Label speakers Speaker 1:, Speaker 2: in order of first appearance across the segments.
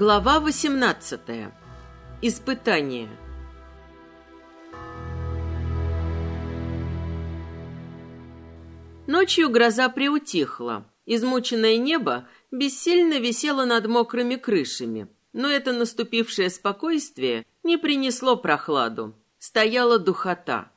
Speaker 1: Глава 18. Испытание. Ночью гроза приутихла. Измученное небо бессильно висело над мокрыми крышами, но это наступившее спокойствие не принесло прохладу. Стояла духота.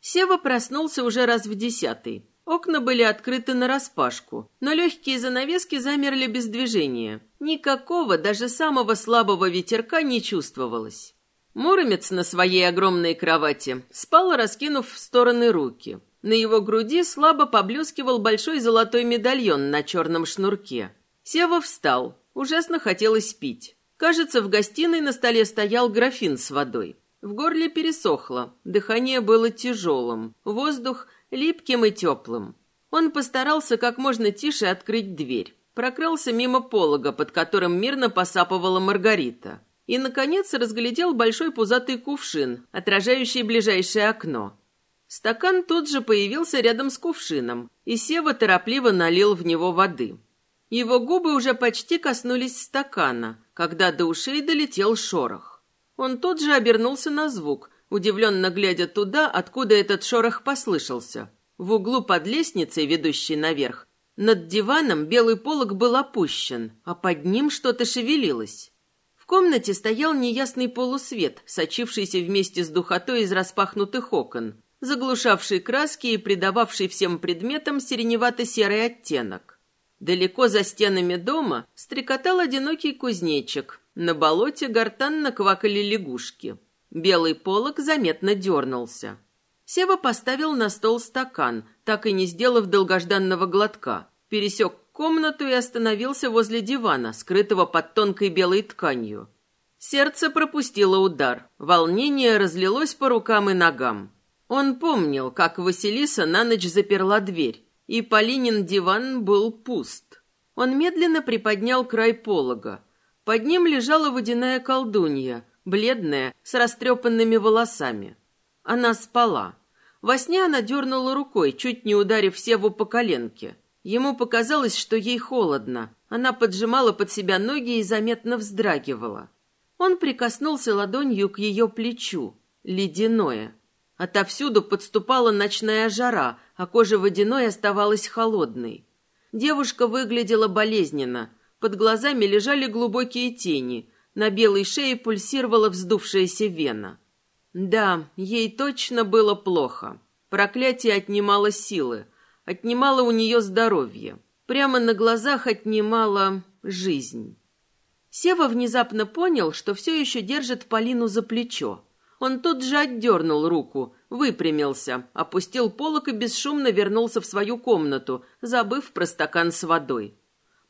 Speaker 1: Сева проснулся уже раз в десятый. Окна были открыты нараспашку, но легкие занавески замерли без движения. Никакого, даже самого слабого ветерка не чувствовалось. Муромец на своей огромной кровати спал, раскинув в стороны руки. На его груди слабо поблескивал большой золотой медальон на черном шнурке. Сева встал. Ужасно хотелось пить. Кажется, в гостиной на столе стоял графин с водой. В горле пересохло, дыхание было тяжелым, воздух липким и теплым. Он постарался как можно тише открыть дверь. Прокрался мимо полога, под которым мирно посапывала Маргарита. И, наконец, разглядел большой пузатый кувшин, отражающий ближайшее окно. Стакан тут же появился рядом с кувшином, и Сева торопливо налил в него воды. Его губы уже почти коснулись стакана, когда до ушей долетел шорох. Он тут же обернулся на звук, удивленно глядя туда, откуда этот шорох послышался. В углу под лестницей, ведущей наверх, над диваном белый полог был опущен, а под ним что-то шевелилось. В комнате стоял неясный полусвет, сочившийся вместе с духотой из распахнутых окон, заглушавший краски и придававший всем предметам сиреневато-серый оттенок. Далеко за стенами дома стрекотал одинокий кузнечик. На болоте гортанно квакали лягушки. Белый полог заметно дернулся. Сева поставил на стол стакан, так и не сделав долгожданного глотка. Пересек комнату и остановился возле дивана, скрытого под тонкой белой тканью. Сердце пропустило удар. Волнение разлилось по рукам и ногам. Он помнил, как Василиса на ночь заперла дверь, и Полинин диван был пуст. Он медленно приподнял край полога. Под ним лежала водяная колдунья, бледная, с растрепанными волосами. Она спала. Во сне она дернула рукой, чуть не ударив Севу по коленке. Ему показалось, что ей холодно. Она поджимала под себя ноги и заметно вздрагивала. Он прикоснулся ладонью к ее плечу. Ледяное. Отовсюду подступала ночная жара, а кожа водяной оставалась холодной. Девушка выглядела болезненно. Под глазами лежали глубокие тени. На белой шее пульсировала вздувшаяся вена. Да, ей точно было плохо. Проклятие отнимало силы, отнимало у нее здоровье. Прямо на глазах отнимало жизнь. Сева внезапно понял, что все еще держит Полину за плечо. Он тут же отдернул руку, выпрямился, опустил полок и бесшумно вернулся в свою комнату, забыв про стакан с водой.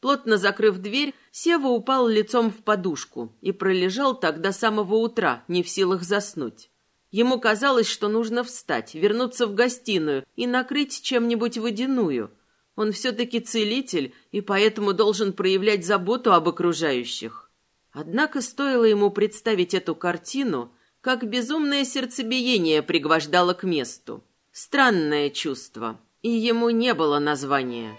Speaker 1: Плотно закрыв дверь, Сева упал лицом в подушку и пролежал так до самого утра, не в силах заснуть. Ему казалось, что нужно встать, вернуться в гостиную и накрыть чем-нибудь водяную. Он все-таки целитель и поэтому должен проявлять заботу об окружающих. Однако стоило ему представить эту картину, как безумное сердцебиение пригвождало к месту. Странное чувство, и ему не было названия.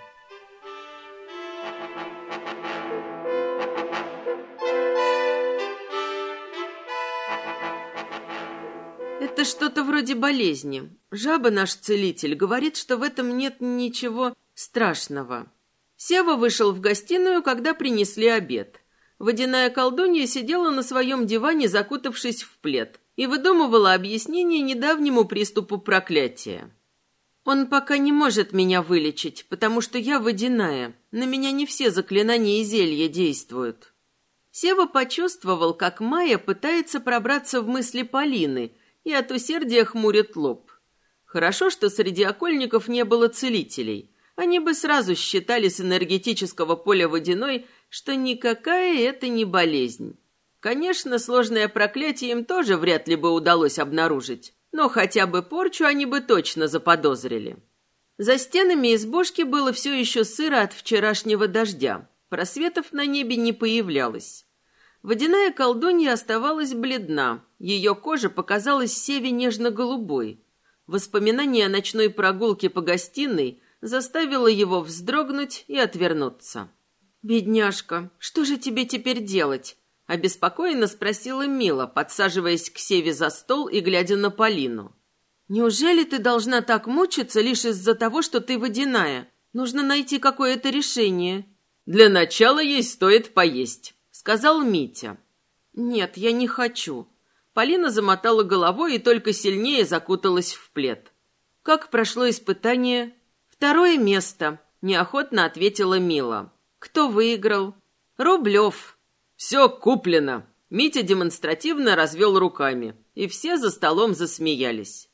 Speaker 1: Это что-то вроде болезни. Жаба наш целитель говорит, что в этом нет ничего страшного. Сева вышел в гостиную, когда принесли обед. Водяная колдунья сидела на своем диване, закутавшись в плед, и выдумывала объяснение недавнему приступу проклятия. «Он пока не может меня вылечить, потому что я водяная. На меня не все заклинания и зелья действуют». Сева почувствовал, как Майя пытается пробраться в мысли Полины – и от усердия хмурит лоб. Хорошо, что среди окольников не было целителей. Они бы сразу считали с энергетического поля водяной, что никакая это не болезнь. Конечно, сложное проклятие им тоже вряд ли бы удалось обнаружить, но хотя бы порчу они бы точно заподозрили. За стенами избушки было все еще сыро от вчерашнего дождя. Просветов на небе не появлялось. Водяная колдунья оставалась бледна, ее кожа показалась Севе нежно-голубой. Воспоминание о ночной прогулке по гостиной заставило его вздрогнуть и отвернуться. «Бедняжка, что же тебе теперь делать?» — обеспокоенно спросила Мила, подсаживаясь к Севе за стол и глядя на Полину. «Неужели ты должна так мучиться лишь из-за того, что ты водяная? Нужно найти какое-то решение». «Для начала ей стоит поесть», — сказал Митя. «Нет, я не хочу». Полина замотала головой и только сильнее закуталась в плед. «Как прошло испытание?» «Второе место», — неохотно ответила Мила. «Кто выиграл?» «Рублев». «Все куплено». Митя демонстративно развел руками, и все за столом засмеялись.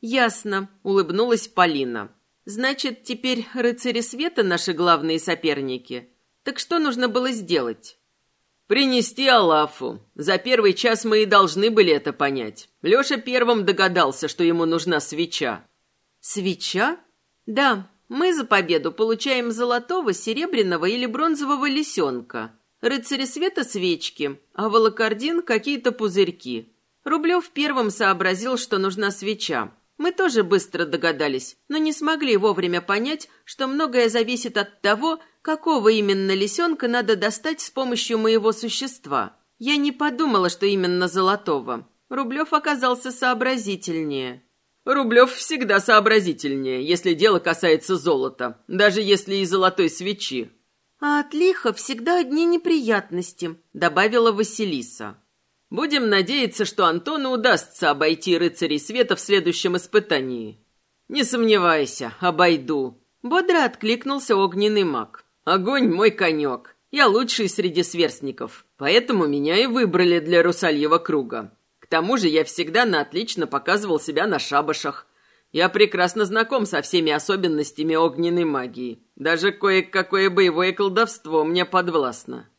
Speaker 1: «Ясно», — улыбнулась Полина. «Значит, теперь рыцари света наши главные соперники. Так что нужно было сделать?» «Принести Алафу. За первый час мы и должны были это понять. Леша первым догадался, что ему нужна свеча». «Свеча? Да, мы за победу получаем золотого, серебряного или бронзового лисенка. Рыцари света – свечки, а волокордин – какие-то пузырьки. Рублев первым сообразил, что нужна свеча, мы тоже быстро догадались, но не смогли вовремя понять, что многое зависит от того, какого именно лисенка надо достать с помощью моего существа. Я не подумала, что именно золотого. Рублев оказался сообразительнее. Рублев всегда сообразительнее, если дело касается золота, даже если и золотой свечи. А от лиха всегда одни неприятности, добавила Василиса. Будем надеяться, что Антону удастся обойти рыцарей света в следующем испытании. Не сомневайся, обойду. Бодро откликнулся огненный маг. Огонь мой конек. Я лучший среди сверстников, поэтому меня и выбрали для Русальева круга. К тому же я всегда на отлично показывал себя на шабашах. Я прекрасно знаком со всеми особенностями огненной магии. Даже кое-какое боевое колдовство мне подвластно.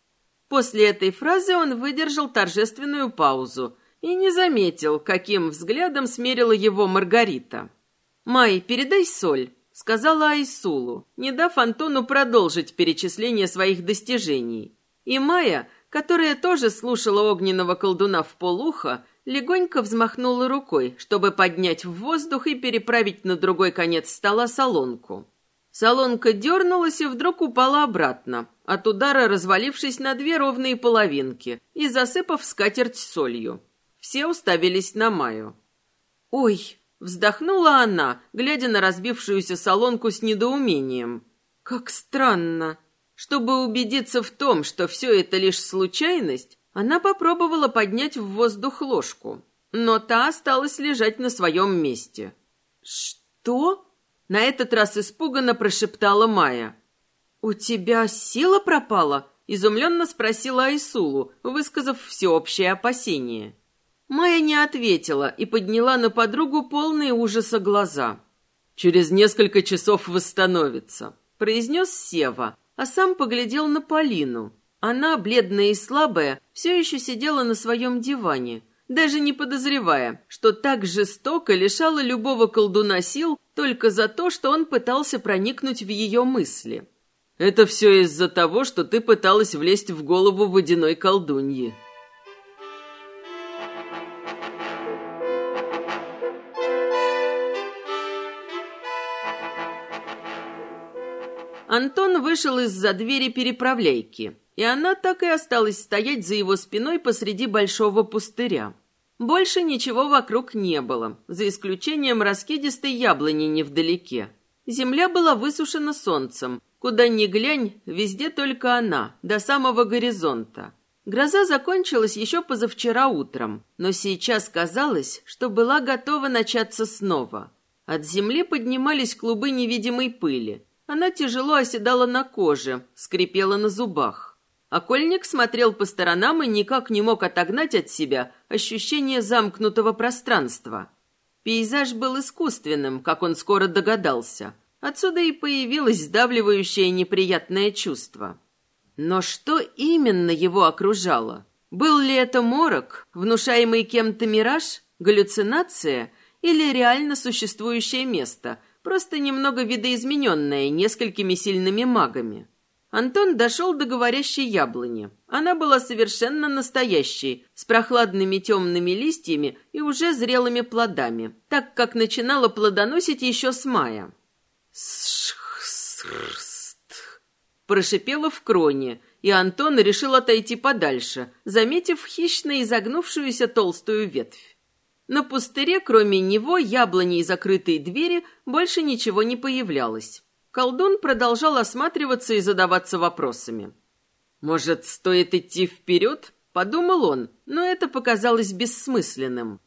Speaker 1: После этой фразы он выдержал торжественную паузу и не заметил, каким взглядом смерила его Маргарита. «Май, передай соль», — сказала Айсулу, не дав Антону продолжить перечисление своих достижений. И Майя, которая тоже слушала огненного колдуна в полуха, легонько взмахнула рукой, чтобы поднять в воздух и переправить на другой конец стола солонку. Солонка дернулась и вдруг упала обратно, от удара развалившись на две ровные половинки и засыпав скатерть солью. Все уставились на Маю. «Ой!» — вздохнула она, глядя на разбившуюся солонку с недоумением. «Как странно!» Чтобы убедиться в том, что все это лишь случайность, она попробовала поднять в воздух ложку, но та осталась лежать на своем месте. «Что?» На этот раз испуганно прошептала Майя. «У тебя сила пропала?» – изумленно спросила Айсулу, высказав всеобщее опасение. Майя не ответила и подняла на подругу полные ужаса глаза. «Через несколько часов восстановится», – произнес Сева, а сам поглядел на Полину. Она, бледная и слабая, все еще сидела на своем диване, даже не подозревая, что так жестоко лишала любого колдуна сил только за то, что он пытался проникнуть в ее мысли. «Это все из-за того, что ты пыталась влезть в голову водяной колдуньи», Антон вышел из-за двери переправляйки, и она так и осталась стоять за его спиной посреди большого пустыря. Больше ничего вокруг не было, за исключением раскидистой яблони невдалеке. Земля была высушена солнцем. Куда ни глянь, везде только она, до самого горизонта. Гроза закончилась еще позавчера утром, но сейчас казалось, что была готова начаться снова. От земли поднимались клубы невидимой пыли. Она тяжело оседала на коже, скрипела на зубах. Окольник смотрел по сторонам и никак не мог отогнать от себя ощущение замкнутого пространства. Пейзаж был искусственным, как он скоро догадался. Отсюда и появилось сдавливающее неприятное чувство. Но что именно его окружало? Был ли это морок, внушаемый кем-то мираж, галлюцинация или реально существующее место, просто немного видоизмененное несколькими сильными магами? Антон дошел до говорящей яблони. Она была совершенно настоящей, с прохладными темными листьями и уже зрелыми плодами, так как начинала плодоносить еще с мая. «Сшхсрст!» прошипела в кроне, и Антон решил отойти подальше, заметив хищно изогнувшуюся толстую ветвь. На пустыре, кроме него, яблони и закрытой двери, больше ничего не появлялось. Колдун продолжал осматриваться и задаваться вопросами. «Может, стоит идти вперед?» – подумал он, но это показалось бессмысленным.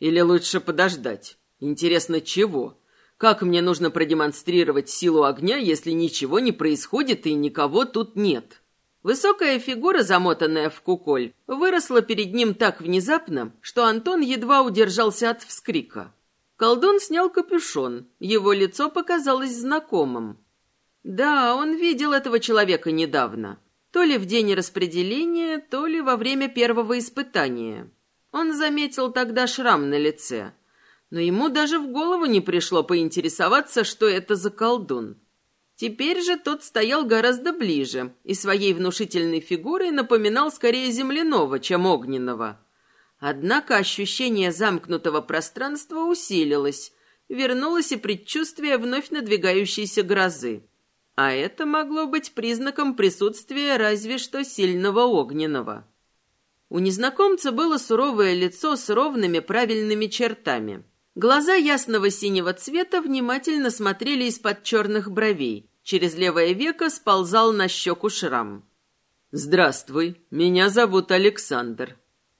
Speaker 1: «Или лучше подождать? Интересно, чего? Как мне нужно продемонстрировать силу огня, если ничего не происходит и никого тут нет?» Высокая фигура, замотанная в куколь, выросла перед ним так внезапно, что Антон едва удержался от вскрика. Колдун снял капюшон, его лицо показалось знакомым. Да, он видел этого человека недавно. То ли в день распределения, то ли во время первого испытания. Он заметил тогда шрам на лице. Но ему даже в голову не пришло поинтересоваться, что это за колдун. Теперь же тот стоял гораздо ближе и своей внушительной фигурой напоминал скорее земляного, чем огненного. Однако ощущение замкнутого пространства усилилось, вернулось и предчувствие вновь надвигающейся грозы. А это могло быть признаком присутствия разве что сильного огненного. У незнакомца было суровое лицо с ровными правильными чертами. Глаза ясного синего цвета внимательно смотрели из-под черных бровей, Через левое веко сползал на щеку шрам. «Здравствуй, меня зовут Александр».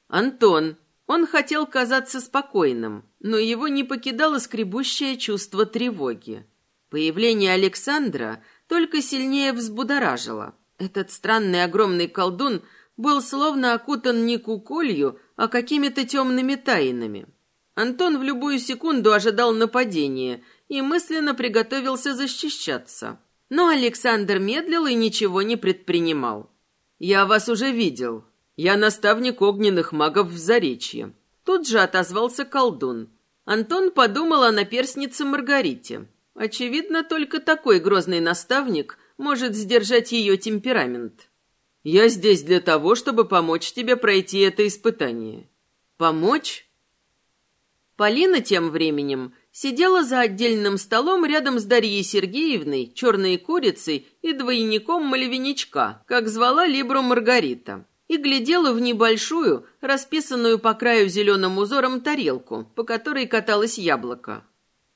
Speaker 1: «Антон». Он хотел казаться спокойным, но его не покидало скребущее чувство тревоги. Появление Александра только сильнее взбудоражило. Этот странный огромный колдун был словно окутан не куколью, а какими-то темными тайнами. Антон в любую секунду ожидал нападения и мысленно приготовился защищаться. Но Александр медлил и ничего не предпринимал. «Я вас уже видел. Я наставник огненных магов в Заречье». Тут же отозвался колдун. Антон подумал о наперснице Маргарите. Очевидно, только такой грозный наставник может сдержать ее темперамент. «Я здесь для того, чтобы помочь тебе пройти это испытание». «Помочь?» Полина тем временем сидела за отдельным столом рядом с Дарьей Сергеевной, черной курицей и двойником малевиничка, как звала Либру Маргарита, и глядела в небольшую, расписанную по краю зеленым узором тарелку, по которой каталось яблоко.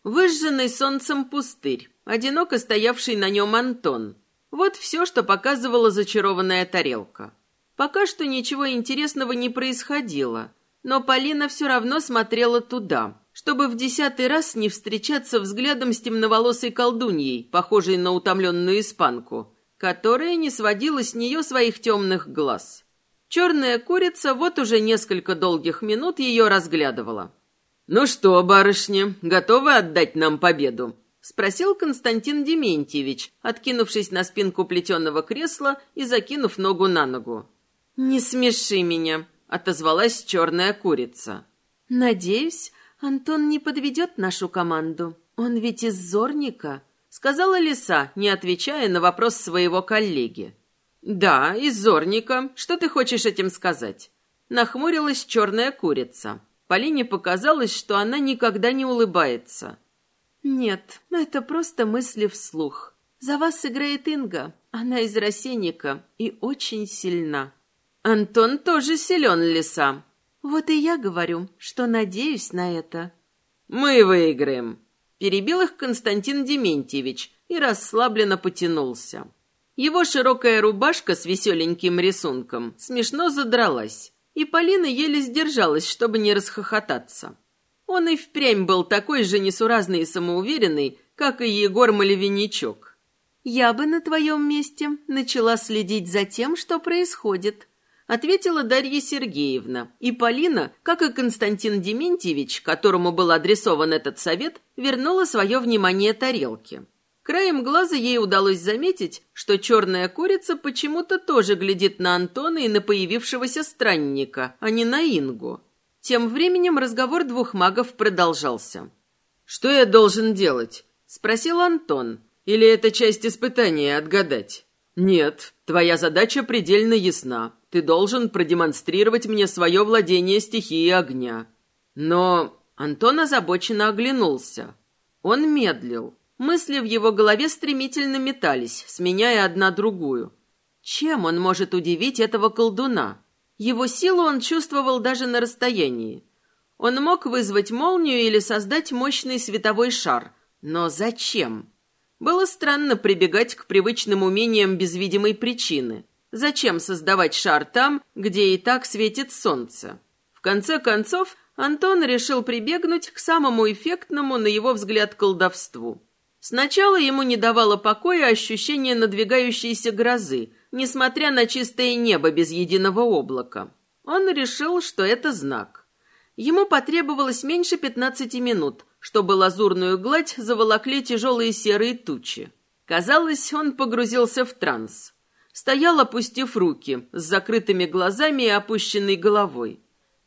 Speaker 1: Выжженный солнцем пустырь, одиноко стоявший на нем Антон. Вот все, что показывала зачарованная тарелка. Пока что ничего интересного не происходило, но Полина все равно смотрела туда – чтобы в десятый раз не встречаться взглядом с темноволосой колдуньей, похожей на утомленную испанку, которая не сводила с нее своих темных глаз. Черная курица вот уже несколько долгих минут ее разглядывала. «Ну что, барышни, готовы отдать нам победу?» — спросил Константин Дементьевич, откинувшись на спинку плетеного кресла и закинув ногу на ногу. «Не смеши меня», — отозвалась черная курица. «Надеюсь, «Антон не подведет нашу команду. Он ведь из Зорника», — сказала Лиса, не отвечая на вопрос своего коллеги. «Да, из Зорника. Что ты хочешь этим сказать?» Нахмурилась черная курица. Полине показалось, что она никогда не улыбается. «Нет, это просто мысли вслух. За вас играет Инга. Она из Росенника и очень сильна». «Антон тоже силен, Лиса», вот и я говорю, что надеюсь на это. Мы выиграем. Перебил их Константин Дементьевич и расслабленно потянулся. Его широкая рубашка с веселеньким рисунком смешно задралась, и Полина еле сдержалась, чтобы не расхохотаться. Он и впрямь был такой же несуразный и самоуверенный, как и Егор Малевиничок. «Я бы на твоем месте начала следить за тем, что происходит», ответила Дарья Сергеевна, и Полина, как и Константин Дементьевич, которому был адресован этот совет, вернула свое внимание тарелке. Краем глаза ей удалось заметить, что черная курица почему-то тоже глядит на Антона и на появившегося странника, а не на Ингу. Тем временем разговор двух магов продолжался. «Что я должен делать?» — спросил Антон. «Или это часть испытания отгадать?» «Нет, твоя задача предельно ясна. Ты должен продемонстрировать мне свое владение стихией огня». Но Антон озабоченно оглянулся. Он медлил. Мысли в его голове стремительно метались, сменяя одна другую. Чем он может удивить этого колдуна? Его силу он чувствовал даже на расстоянии. Он мог вызвать молнию или создать мощный световой шар. Но зачем? Было странно прибегать к привычным умениям без видимой причины. Зачем создавать шар там, где и так светит солнце? В конце концов, Антон решил прибегнуть к самому эффектному, на его взгляд, колдовству. Сначала ему не давало покоя ощущение надвигающейся грозы, несмотря на чистое небо без единого облака. Он решил, что это знак. Ему потребовалось меньше пятнадцати минут, чтобы лазурную гладь заволокли тяжелые серые тучи. Казалось, он погрузился в транс. Стоял, опустив руки, с закрытыми глазами и опущенной головой.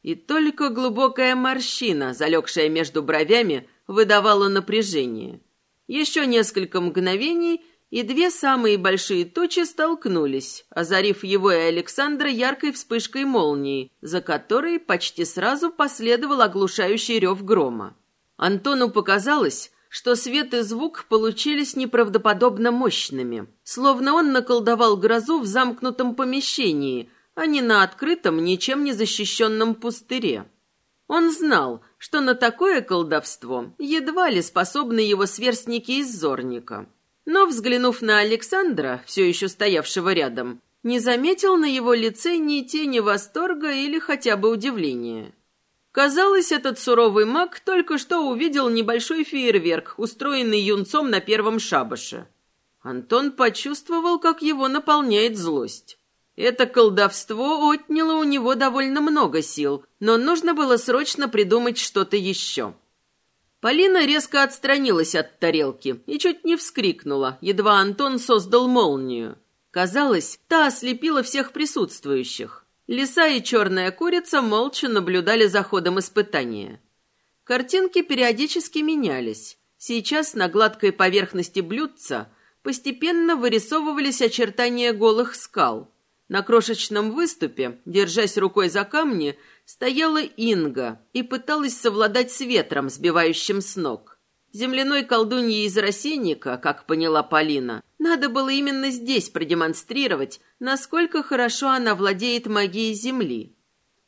Speaker 1: И только глубокая морщина, залегшая между бровями, выдавала напряжение. Еще несколько мгновений, и две самые большие тучи столкнулись, озарив его и Александра яркой вспышкой молнии, за которой почти сразу последовал оглушающий рев грома. Антону показалось, что свет и звук получились неправдоподобно мощными, словно он наколдовал грозу в замкнутом помещении, а не на открытом, ничем не защищенном пустыре. Он знал, что на такое колдовство едва ли способны его сверстники из Зорника. Но, взглянув на Александра, все еще стоявшего рядом, не заметил на его лице ни тени восторга или хотя бы удивления. Казалось, этот суровый маг только что увидел небольшой фейерверк, устроенный юнцом на первом шабаше. Антон почувствовал, как его наполняет злость. Это колдовство отняло у него довольно много сил, но нужно было срочно придумать что-то еще. Полина резко отстранилась от тарелки и чуть не вскрикнула, едва Антон создал молнию. Казалось, та ослепила всех присутствующих. Лиса и черная курица молча наблюдали за ходом испытания. Картинки периодически менялись. Сейчас на гладкой поверхности блюдца постепенно вырисовывались очертания голых скал – на крошечном выступе, держась рукой за камни, стояла Инга и пыталась совладать с ветром, сбивающим с ног. Земляной колдунье из рассейника, как поняла Полина, надо было именно здесь продемонстрировать, насколько хорошо она владеет магией Земли.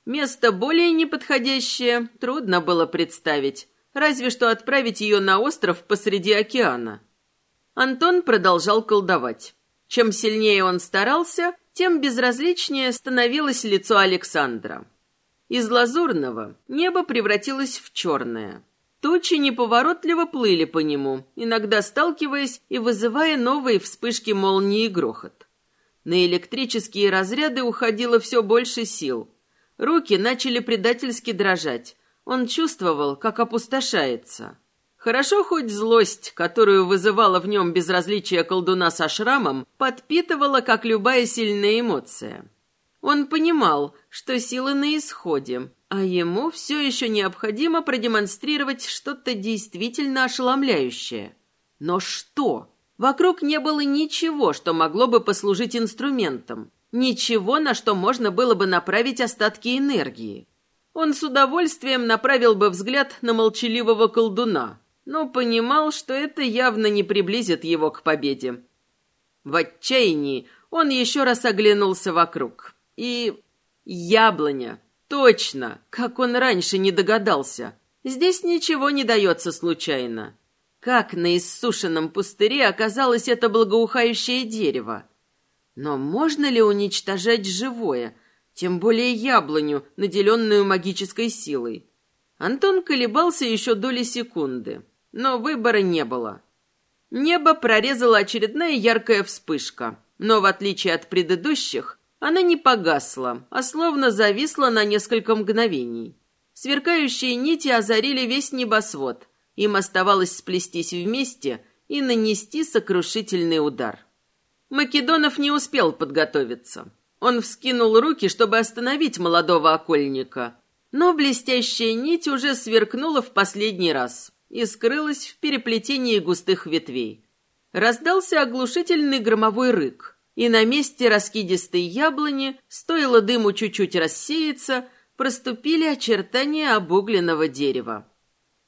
Speaker 1: Место более неподходящее трудно было представить, разве что отправить ее на остров посреди океана. Антон продолжал колдовать. Чем сильнее он старался, тем безразличнее становилось лицо Александра. Из лазурного небо превратилось в черное. Тучи неповоротливо плыли по нему, иногда сталкиваясь и вызывая новые вспышки молнии и грохот. На электрические разряды уходило все больше сил. Руки начали предательски дрожать. Он чувствовал, как опустошается. Хорошо хоть злость, которую вызывала в нем безразличие колдуна со шрамом, подпитывала, как любая сильная эмоция. Он понимал, что силы на исходе, а ему все еще необходимо продемонстрировать что-то действительно ошеломляющее. Но что? Вокруг не было ничего, что могло бы послужить инструментом. Ничего, на что можно было бы направить остатки энергии. Он с удовольствием направил бы взгляд на молчаливого колдуна, но понимал, что это явно не приблизит его к победе. В отчаянии он еще раз оглянулся вокруг. И... яблоня. Точно, как он раньше не догадался. Здесь ничего не дается случайно. Как на иссушенном пустыре оказалось это благоухающее дерево? Но можно ли уничтожать живое, тем более яблоню, наделенную магической силой? Антон колебался еще доли секунды. Но выбора не было. Небо прорезала очередная яркая вспышка, но в отличие от предыдущих, она не погасла, а словно зависла на несколько мгновений. Сверкающие нити озарили весь небосвод. Им оставалось сплестись вместе и нанести сокрушительный удар. Македонов не успел подготовиться. Он вскинул руки, чтобы остановить молодого окольника, но блестящая нить уже сверкнула в последний раз и скрылась в переплетении густых ветвей. Раздался оглушительный громовой рык, и на месте раскидистой яблони, стоило дыму чуть-чуть рассеяться, проступили очертания обугленного дерева.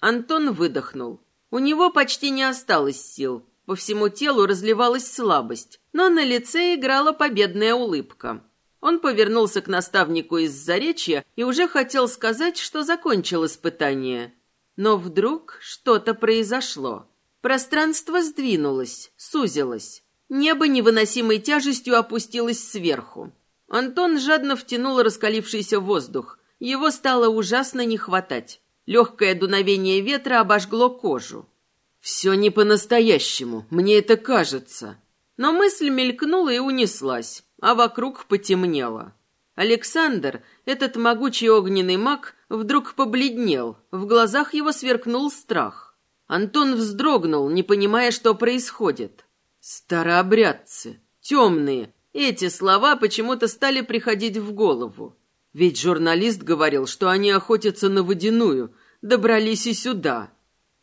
Speaker 1: Антон выдохнул. У него почти не осталось сил. по всему телу разливалась слабость, но на лице играла победная улыбка. Он повернулся к наставнику из Заречья и уже хотел сказать, что закончил испытание. Но вдруг что-то произошло. Пространство сдвинулось, сузилось. Небо невыносимой тяжестью опустилось сверху. Антон жадно втянул раскалившийся воздух. Его стало ужасно не хватать. Легкое дуновение ветра обожгло кожу. «Все не по-настоящему, мне это кажется». Но мысль мелькнула и унеслась, а вокруг потемнело. Александр, этот могучий огненный маг, вдруг побледнел, в глазах его сверкнул страх. Антон вздрогнул, не понимая, что происходит. «Старообрядцы, темные», эти слова почему-то стали приходить в голову. Ведь журналист говорил, что они охотятся на водяную, добрались и сюда.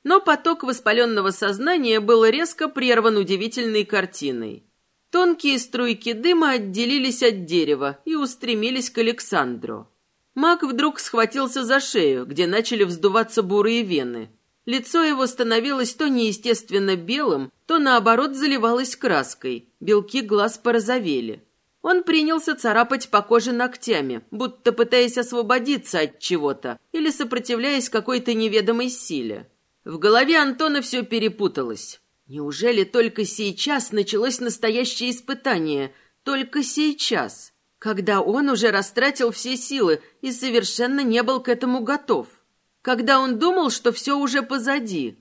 Speaker 1: Но поток воспаленного сознания был резко прерван удивительной картиной. Тонкие струйки дыма отделились от дерева и устремились к Александру. Маг вдруг схватился за шею, где начали вздуваться бурые вены. Лицо его становилось то неестественно белым, то наоборот заливалось краской. Белки глаз порозовели. Он принялся царапать по коже ногтями, будто пытаясь освободиться от чего-то или сопротивляясь какой-то неведомой силе. В голове Антона все перепуталось. Неужели только сейчас началось настоящее испытание? Только сейчас, когда он уже растратил все силы и совершенно не был к этому готов когда он думал, что все уже позади.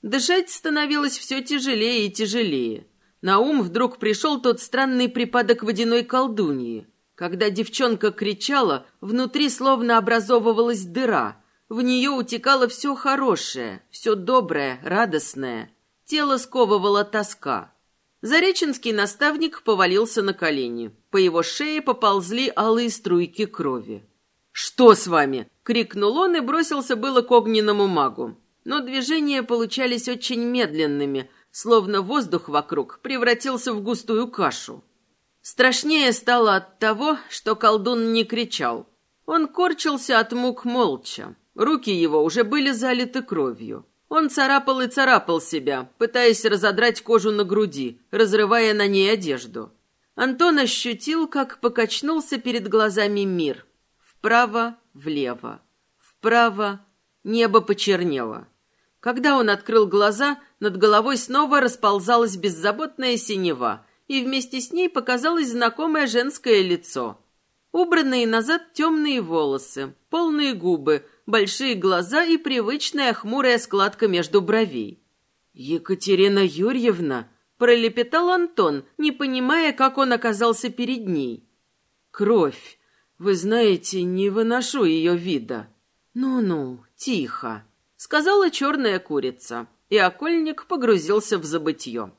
Speaker 1: Дышать становилось все тяжелее и тяжелее. На ум вдруг пришел тот странный припадок водяной колдуньи. Когда девчонка кричала, внутри словно образовывалась дыра. В нее утекало все хорошее, все доброе, радостное. Тело сковывала тоска. Зареченский наставник повалился на колени. По его шее поползли алые струйки крови. «Что с вами?» — крикнул он и бросился было к огненному магу. Но движения получались очень медленными, словно воздух вокруг превратился в густую кашу. Страшнее стало от того, что колдун не кричал. Он корчился от мук молча. Руки его уже были залиты кровью. Он царапал и царапал себя, пытаясь разодрать кожу на груди, разрывая на ней одежду. Антон ощутил, как покачнулся перед глазами мир, Вправо, влево. Вправо. Небо почернело. Когда он открыл глаза, над головой снова расползалась беззаботная синева, и вместе с ней показалось знакомое женское лицо. Убранные назад темные волосы, полные губы, большие глаза и привычная хмурая складка между бровей. «Екатерина Юрьевна!» – пролепетал Антон, не понимая, как он оказался перед ней. «Кровь! Вы знаете, не выношу ее вида. Ну-ну, тихо, сказала черная курица, и окольник погрузился в забытье.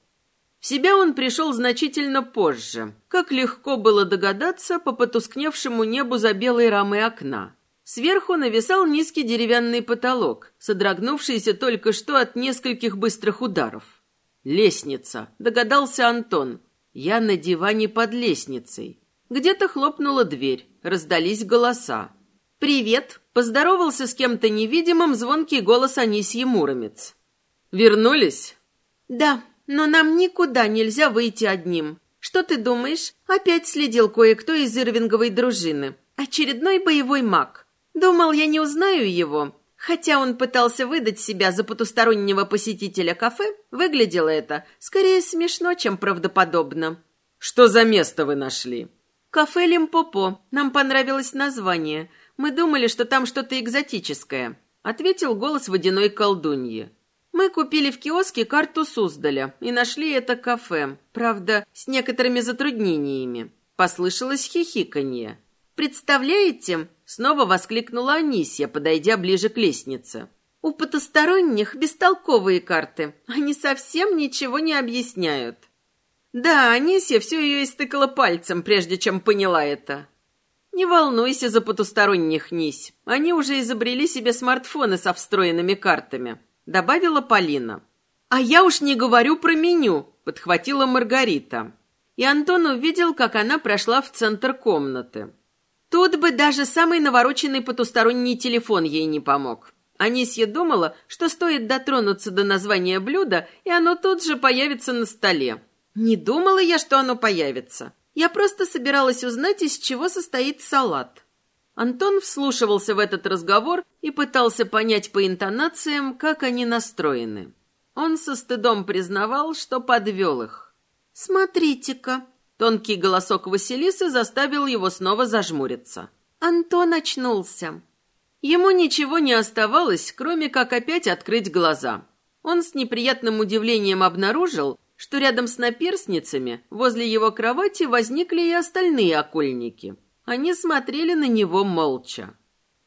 Speaker 1: В себя он пришел значительно позже. Как легко было догадаться по потускневшему небу за белой рамой окна. Сверху нависал низкий деревянный потолок, содрогнувшийся только что от нескольких быстрых ударов. «Лестница», — догадался Антон. «Я на диване под лестницей». Где-то хлопнула дверь, раздались голоса. «Привет!» – поздоровался с кем-то невидимым звонкий голос Анисьи Муромец. «Вернулись?» «Да, но нам никуда нельзя выйти одним. Что ты думаешь? Опять следил кое-кто из ирвинговой дружины. Очередной боевой маг. Думал, я не узнаю его. Хотя он пытался выдать себя за потустороннего посетителя кафе, выглядело это скорее смешно, чем правдоподобно». «Что за место вы нашли?» «Кафе Лимпопо. Нам понравилось название. Мы думали, что там что-то экзотическое», — ответил голос водяной колдуньи. «Мы купили в киоске карту Суздаля и нашли это кафе, правда, с некоторыми затруднениями». Послышалось хихиканье. «Представляете?» — снова воскликнула Анисия, подойдя ближе к лестнице. «У потусторонних бестолковые карты. Они совсем ничего не объясняют». Да, Анисия все ее истыкала пальцем, прежде чем поняла это. Не волнуйся за потусторонних Нись. Они уже изобрели себе смартфоны со встроенными картами, добавила Полина. А я уж не говорю про меню, подхватила Маргарита. И Антон увидел, как она прошла в центр комнаты. Тут бы даже самый навороченный потусторонний телефон ей не помог. Анисья думала, что стоит дотронуться до названия блюда, и оно тут же появится на столе. Не думала я, что оно появится. Я просто собиралась узнать, из чего состоит салат. Антон вслушивался в этот разговор и пытался понять по интонациям, как они настроены. Он со стыдом признавал, что подвел их. «Смотрите-ка!» Тонкий голосок Василисы заставил его снова зажмуриться. Антон очнулся. Ему ничего не оставалось, кроме как опять открыть глаза. Он с неприятным удивлением обнаружил, что рядом с наперсницами возле его кровати возникли и остальные окольники. Они смотрели на него молча.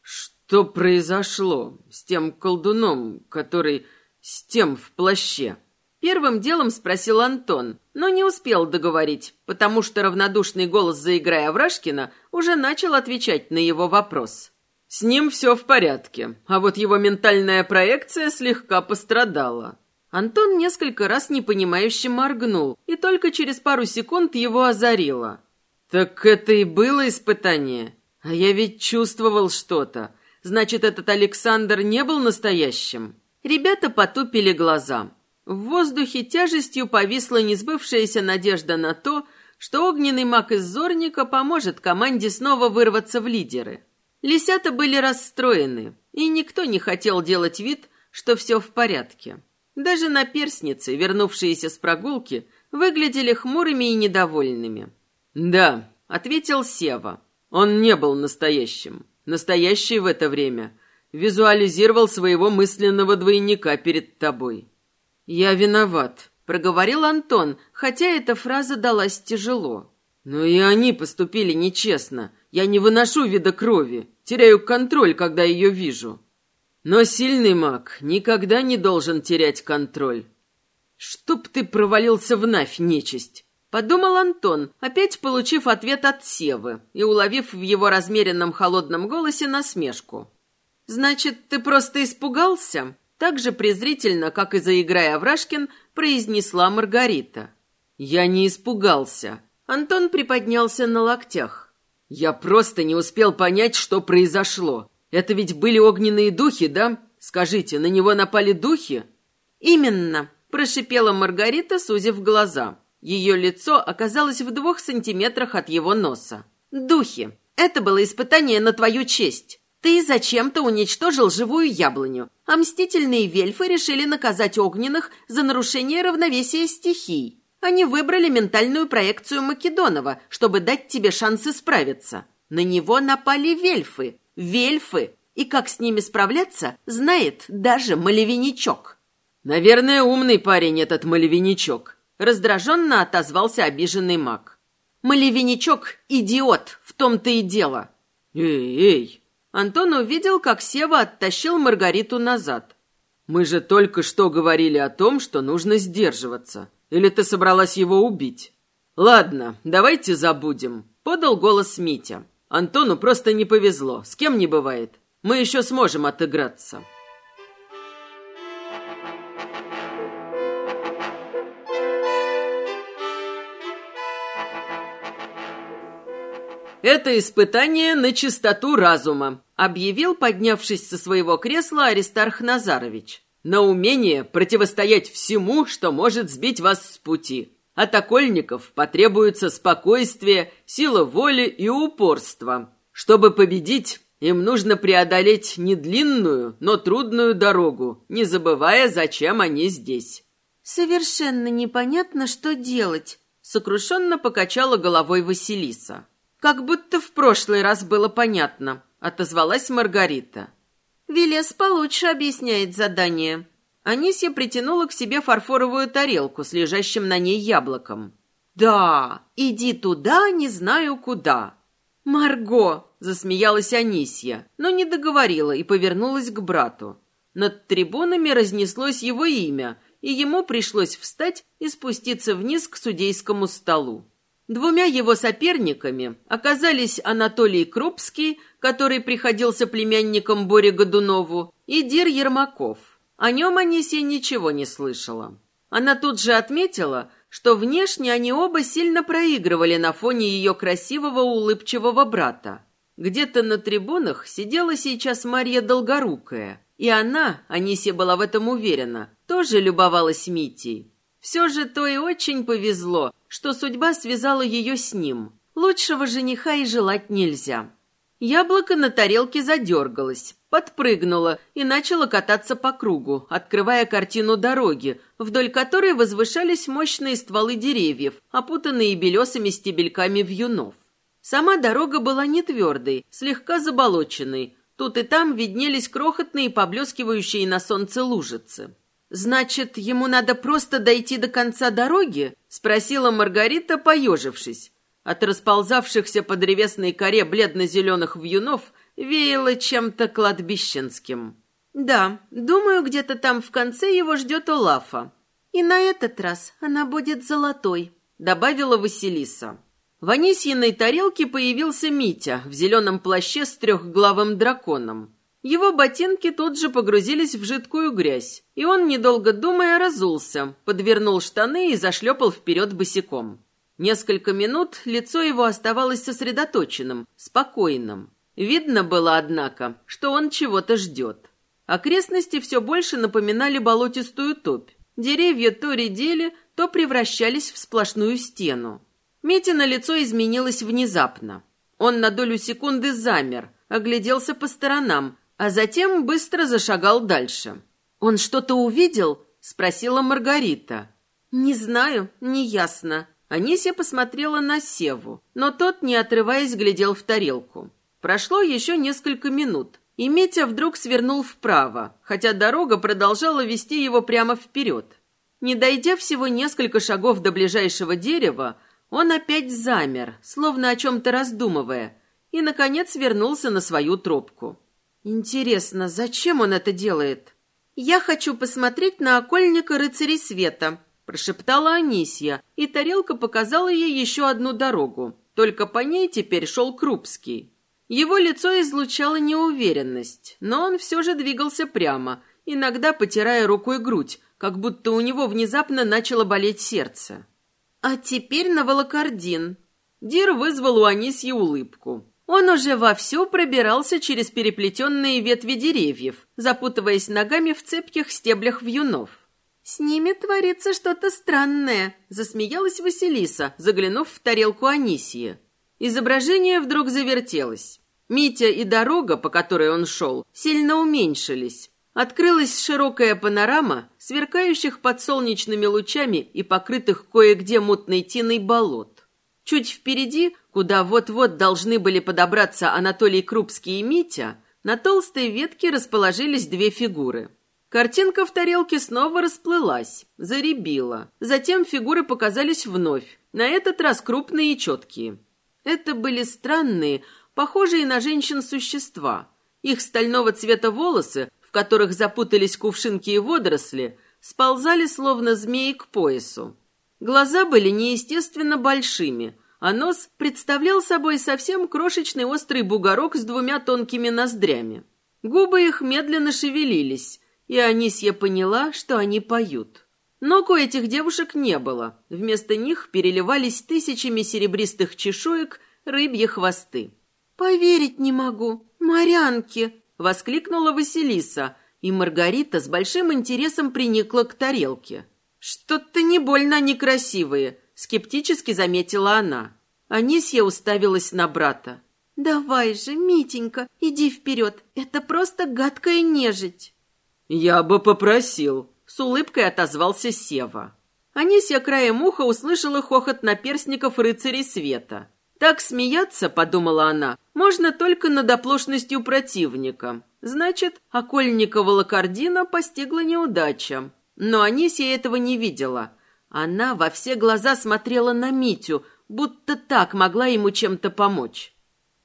Speaker 2: «Что произошло с тем колдуном, который с тем в плаще?»
Speaker 1: Первым делом спросил Антон, но не успел договорить, потому что равнодушный голос заиграя Врашкина уже начал отвечать на его вопрос.
Speaker 2: С ним все в порядке, а вот его ментальная проекция слегка пострадала.
Speaker 1: Антон несколько раз непонимающе моргнул, и только через пару секунд его озарило.
Speaker 2: «Так это и было испытание? А я ведь чувствовал что-то. Значит, этот Александр не был настоящим?»
Speaker 1: Ребята потупили глаза. В воздухе тяжестью повисла несбывшаяся надежда на то, что огненный маг из Зорника поможет команде снова вырваться в лидеры. Лисята были расстроены, и никто не хотел делать вид, что все в порядке. Даже наперсницы, вернувшиеся с прогулки, выглядели хмурыми и недовольными.
Speaker 2: «Да», — ответил Сева, — «он не был настоящим. Настоящий в это время визуализировал своего мысленного двойника перед тобой».
Speaker 1: «Я виноват», — проговорил Антон, хотя эта фраза далась тяжело.
Speaker 2: «Но и они поступили нечестно. Я не выношу вида крови, теряю контроль, когда ее вижу. Но сильный маг никогда не должен терять контроль. Чтоб ты провалился в навь, нечисть!»
Speaker 1: Подумал Антон, опять получив ответ от Севы и уловив в его размеренном холодном голосе насмешку. «Значит, ты просто испугался?» Так же презрительно, как и заиграя Врашкин, произнесла Маргарита.
Speaker 2: «Я не испугался».
Speaker 1: Антон приподнялся на локтях.
Speaker 2: Я просто не успел понять, что произошло. Это ведь были огненные духи, да? Скажите, на него напали духи?
Speaker 1: Именно, прошипела Маргарита, сузив глаза. Ее лицо оказалось в двух сантиметрах от его носа. Духи. Это было испытание на твою честь. Ты зачем-то уничтожил живую яблоню, а мстительные вельфы решили наказать огненных за нарушение равновесия стихий. Они выбрали ментальную проекцию Македонова, чтобы дать тебе шансы справиться. На него напали вельфы. Вельфы. И как с ними справляться, знает даже Малевиничок.
Speaker 2: «Наверное, умный парень этот Малевиничок», —
Speaker 1: раздраженно отозвался обиженный маг. «Малевиничок — идиот, в том-то и дело».
Speaker 2: «Эй, эй!»
Speaker 1: Антон увидел, как Сева оттащил Маргариту назад.
Speaker 2: «Мы же только что говорили о том, что нужно сдерживаться. Или ты собралась его убить? Ладно, давайте забудем, подал голос Митя. Антону просто не повезло, с кем не бывает. Мы еще сможем отыграться. «Это испытание на чистоту разума», — объявил, поднявшись со своего кресла Аристарх Назарович на умение противостоять всему, что может сбить вас с пути. От окольников потребуется спокойствие, сила воли и упорство. Чтобы победить, им нужно преодолеть не длинную, но трудную дорогу, не забывая, зачем они здесь.
Speaker 1: «Совершенно непонятно, что делать», — сокрушенно покачала головой Василиса. «Как будто в прошлый раз было понятно», — отозвалась Маргарита. Велес получше объясняет задание. Анисья притянула к себе фарфоровую тарелку с лежащим на ней яблоком. «Да, иди туда, не знаю куда». «Марго!» – засмеялась Анисья, но не договорила и повернулась к брату. Над трибунами разнеслось его имя, и ему пришлось встать и спуститься вниз к судейскому столу. Двумя его соперниками оказались Анатолий Крупский, который приходился племянником Боре Годунову, и Дир Ермаков. О нем Анисия ничего не слышала. Она тут же отметила, что внешне они оба сильно проигрывали на фоне ее красивого улыбчивого брата. Где-то на трибунах сидела сейчас Марья Долгорукая, и она, Анисия была в этом уверена, тоже любовалась Митей. Все же то и очень повезло, что судьба связала ее с ним. Лучшего жениха и желать нельзя. Яблоко на тарелке задергалось, подпрыгнуло и начало кататься по кругу, открывая картину дороги, вдоль которой возвышались мощные стволы деревьев, опутанные белесыми стебельками вьюнов. Сама дорога была не твердой, слегка заболоченной. Тут и там виднелись крохотные, поблескивающие на солнце лужицы. «Значит, ему надо просто дойти до конца дороги?» — спросила Маргарита, поежившись. От расползавшихся по древесной коре бледно-зеленых вьюнов веяло чем-то кладбищенским. «Да, думаю, где-то там в конце его ждет Олафа. И на этот раз она будет золотой», — добавила Василиса. В Анисьиной тарелке появился Митя в зеленом плаще с трехглавым драконом. Его ботинки тут же погрузились в жидкую грязь, и он, недолго думая, разулся, подвернул штаны и зашлепал вперед босиком. Несколько минут лицо его оставалось сосредоточенным, спокойным. Видно было, однако, что он чего-то ждет. Окрестности все больше напоминали болотистую топь. Деревья то редели, то превращались в сплошную стену. Митина лицо изменилось внезапно. Он на долю секунды замер, огляделся по сторонам, а затем быстро зашагал дальше. «Он что-то увидел?» — спросила Маргарита. «Не знаю, не ясно». Анисия посмотрела на Севу, но тот, не отрываясь, глядел в тарелку. Прошло еще несколько минут, и Митя вдруг свернул вправо, хотя дорога продолжала вести его прямо вперед. Не дойдя всего несколько шагов до ближайшего дерева, он опять замер, словно о чем-то раздумывая, и, наконец, вернулся на свою тропку. «Интересно, зачем он это делает?» «Я хочу посмотреть на окольника рыцарей света», – прошептала Анисья, и тарелка показала ей еще одну дорогу. Только по ней теперь шел Крупский. Его лицо излучало неуверенность, но он все же двигался прямо, иногда потирая рукой грудь, как будто у него внезапно начало болеть сердце. А теперь на волокордин. Дир вызвал у Анисьи улыбку. Он уже вовсю пробирался через переплетенные ветви деревьев, запутываясь ногами в цепких стеблях вьюнов. «С ними творится что-то странное», — засмеялась Василиса, заглянув в тарелку Анисии. Изображение вдруг завертелось. Митя и дорога, по которой он шел, сильно уменьшились. Открылась широкая панорама сверкающих под солнечными лучами и покрытых кое-где мутной тиной болот. Чуть впереди, куда вот-вот должны были подобраться Анатолий Крупский и Митя, на толстой ветке расположились две фигуры. Картинка в тарелке снова расплылась, заребила. Затем фигуры показались вновь, на этот раз крупные и четкие. Это были странные, похожие на женщин существа. Их стального цвета волосы которых запутались кувшинки и водоросли, сползали словно змеи к поясу. Глаза были неестественно большими, а нос представлял собой совсем крошечный острый бугорок с двумя тонкими ноздрями. Губы их медленно шевелились, и Анисья поняла, что они поют. Ног у этих девушек не было, вместо них переливались тысячами серебристых чешуек рыбьи хвосты. «Поверить не могу, морянки!» — воскликнула Василиса, и Маргарита с большим интересом приникла к тарелке. «Что-то не больно некрасивые», — скептически заметила она. Анисья уставилась на брата. «Давай же, Митенька, иди вперед. Это просто гадкая нежить».
Speaker 2: «Я бы попросил», —
Speaker 1: с улыбкой отозвался Сева. Анисья краем уха услышала хохот наперстников рыцарей света. Так смеяться, подумала она, можно только над оплошностью противника. Значит, окольника Волокордина постигла неудача. Но Анисия этого не видела. Она во все глаза смотрела на Митю, будто так могла ему чем-то помочь.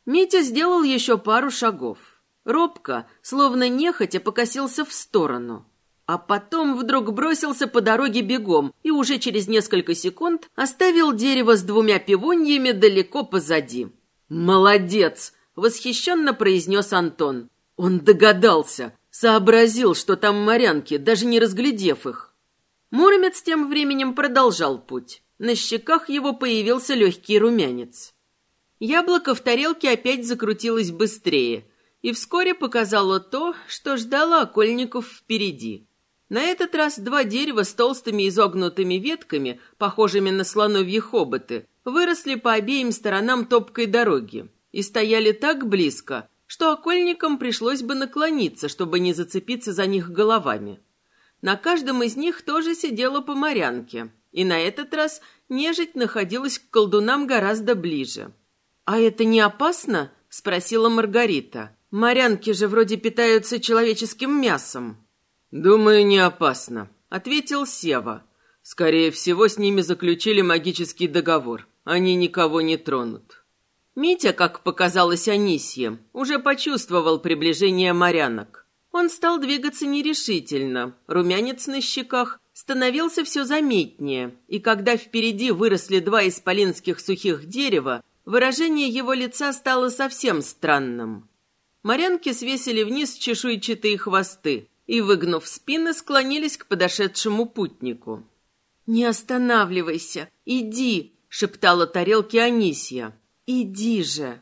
Speaker 1: Митя сделал еще пару шагов. Робко, словно нехотя, покосился в сторону. А потом вдруг бросился по дороге бегом и уже через несколько секунд оставил дерево с двумя пивоньями далеко позади. «Молодец!» — восхищенно произнес Антон. Он догадался, сообразил, что там морянки, даже не разглядев их. Муромец тем временем продолжал путь. На щеках его появился легкий румянец. Яблоко в тарелке опять закрутилось быстрее и вскоре показало то, что ждало окольников впереди. На этот раз два дерева с толстыми изогнутыми ветками, похожими на слоновьи хоботы, выросли по обеим сторонам топкой дороги и стояли так близко, что окольникам пришлось бы наклониться, чтобы не зацепиться за них головами. На каждом из них тоже сидела по морянке, и на этот раз нежить находилась к колдунам гораздо ближе. «А это не опасно?» — спросила Маргарита. «Морянки же вроде питаются человеческим мясом».
Speaker 2: «Думаю, не опасно», — ответил Сева. «Скорее всего, с ними заключили магический договор. Они никого не тронут».
Speaker 1: Митя, как показалось Анисье, уже почувствовал приближение морянок. Он стал двигаться нерешительно, румянец на щеках становился все заметнее, и когда впереди выросли два исполинских сухих дерева, выражение его лица стало совсем странным. Морянки свесили вниз чешуйчатые хвосты, и, выгнув спины, склонились к подошедшему путнику. «Не останавливайся, иди!» — шептала тарелке Анисья. «Иди же!»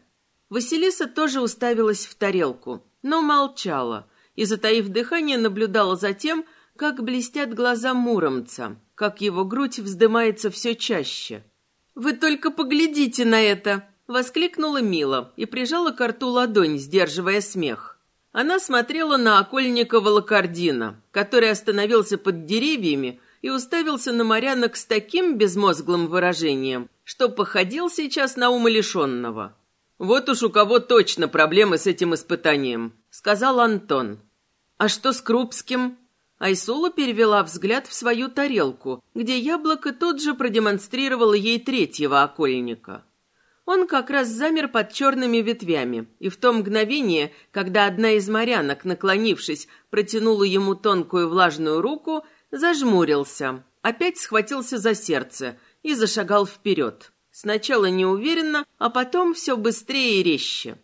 Speaker 1: Василиса тоже уставилась в тарелку, но молчала и, затаив дыхание, наблюдала за тем, как блестят глаза Муромца, как его грудь вздымается все чаще. «Вы только поглядите на это!» — воскликнула Мила и прижала к рту ладонь, сдерживая смех. Она смотрела на окольника Лакардина, который остановился под деревьями и уставился на морянок с таким безмозглым выражением, что походил сейчас на умалишенного. «Вот уж у кого точно проблемы с этим испытанием», — сказал Антон. «А что с Крупским?» Айсула перевела взгляд в свою тарелку, где яблоко тут же продемонстрировало ей третьего окольника. Он как раз замер под черными ветвями, и в то мгновение, когда одна из морянок, наклонившись, протянула ему тонкую влажную руку, зажмурился, опять схватился за сердце и зашагал вперед. Сначала неуверенно, а потом все быстрее и резче.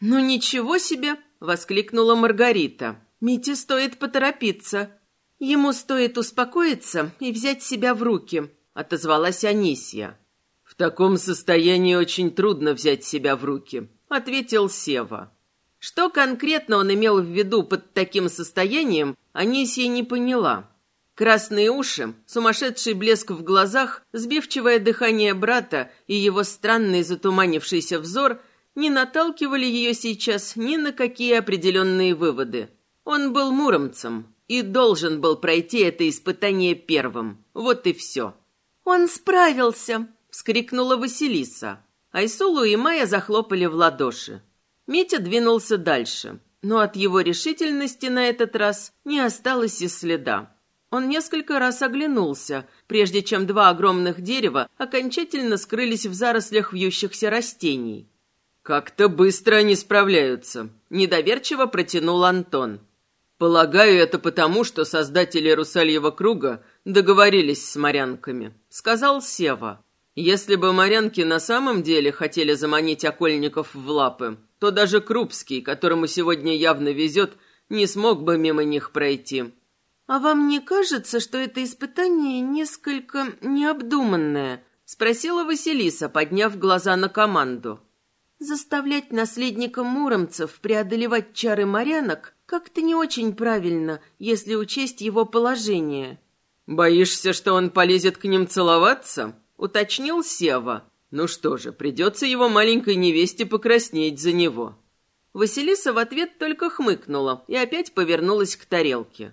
Speaker 1: «Ну ничего себе!» — воскликнула Маргарита. «Мите стоит поторопиться. Ему стоит успокоиться и взять себя в руки», — отозвалась Анисия.
Speaker 2: «В таком состоянии очень трудно взять себя в руки», — ответил Сева.
Speaker 1: Что конкретно он имел в виду под таким состоянием, Анисия не поняла. Красные уши, сумасшедший блеск в глазах, сбивчивое дыхание брата и его странный затуманившийся взор не наталкивали ее сейчас ни на какие определенные выводы. Он был муромцем и должен был пройти это испытание первым. Вот и все. «Он справился!» вскрикнула Василиса. Айсулу и Майя захлопали в ладоши. Митя двинулся дальше, но от его решительности на этот раз не осталось и следа. Он несколько раз оглянулся, прежде чем два огромных дерева окончательно скрылись в зарослях вьющихся растений.
Speaker 2: «Как-то быстро они справляются», — недоверчиво протянул Антон. «Полагаю, это потому, что создатели Русальева круга договорились с морянками», — сказал Сева. Если бы морянки на самом деле хотели заманить окольников в лапы, то даже Крупский, которому сегодня явно везет, не смог бы мимо них пройти.
Speaker 1: «А вам не кажется, что это испытание несколько необдуманное?» — спросила Василиса, подняв глаза на команду. «Заставлять наследника муромцев преодолевать чары морянок как-то не очень правильно, если учесть его положение».
Speaker 2: «Боишься, что он полезет к ним целоваться?» — уточнил Сева. «Ну что же, придется его маленькой невесте покраснеть за него».
Speaker 1: Василиса в ответ только хмыкнула и опять повернулась к тарелке.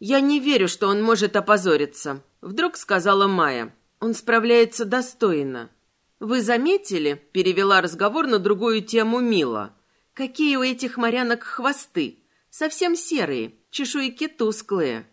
Speaker 1: «Я не верю, что он может опозориться», — вдруг сказала Майя. «Он справляется достойно». «Вы заметили?» — перевела разговор на другую тему Мила. «Какие у этих морянок хвосты? Совсем серые, чешуйки тусклые».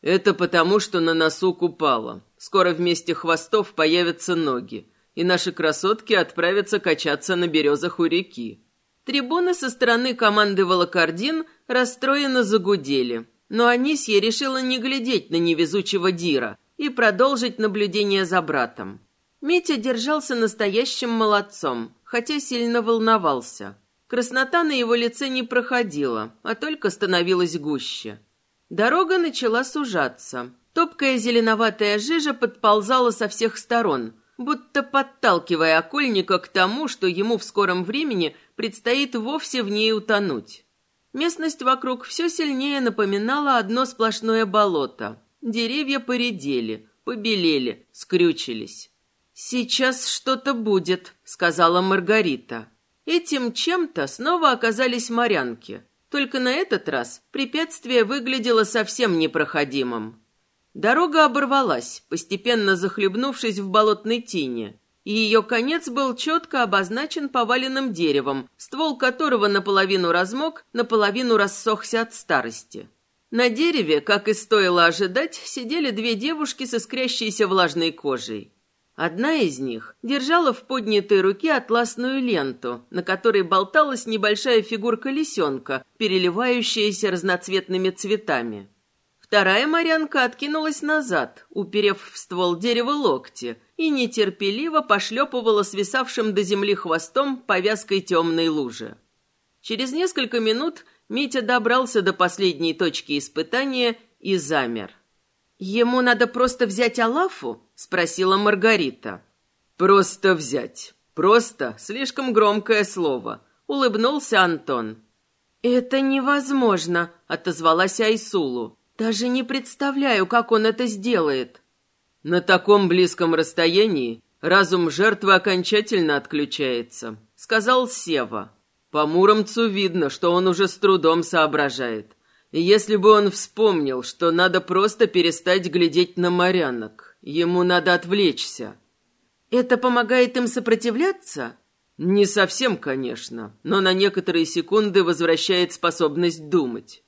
Speaker 2: «Это потому, что на носу купала. Скоро вместе хвостов появятся ноги, и наши красотки отправятся качаться на березах у реки».
Speaker 1: Трибуны со стороны команды «Волокордин» расстроенно загудели, но Анисья решила не глядеть на невезучего Дира и продолжить наблюдение за братом. Митя держался настоящим молодцом, хотя сильно волновался. Краснота на его лице не проходила, а только становилась гуще. Дорога начала сужаться. Топкая зеленоватая жижа подползала со всех сторон, будто подталкивая окольника к тому, что ему в скором времени предстоит вовсе в ней утонуть. Местность вокруг все сильнее напоминала одно сплошное болото. Деревья поредели, побелели, скрючились. «Сейчас что-то будет», — сказала Маргарита. Этим чем-то снова оказались морянки. Только на этот раз препятствие выглядело совсем непроходимым. Дорога оборвалась, постепенно захлебнувшись в болотной тине, и ее конец был четко обозначен поваленным деревом, ствол которого наполовину размок, наполовину рассохся от старости. На дереве, как и стоило ожидать, сидели две девушки с искрящейся влажной кожей. Одна из них держала в поднятой руке атласную ленту, на которой болталась небольшая фигурка лисенка, переливающаяся разноцветными цветами. Вторая морянка откинулась назад, уперев в ствол дерева локти, и нетерпеливо пошлепывала свисавшим до земли хвостом повязкой темной лужи. Через несколько минут Митя добрался до последней точки испытания и замер. «Ему надо просто взять Алафу?» — спросила Маргарита. «Просто взять. Просто слишком громкое слово», — улыбнулся Антон. «Это невозможно», — отозвалась Айсулу. «Даже не представляю, как он это сделает». «На таком близком расстоянии разум жертвы окончательно отключается», — сказал Сева. «По Муромцу видно, что он уже с трудом соображает. Если бы он вспомнил, что надо просто перестать глядеть на морянок, ему надо отвлечься. Это помогает им сопротивляться? Не совсем, конечно, но на некоторые секунды возвращает способность думать.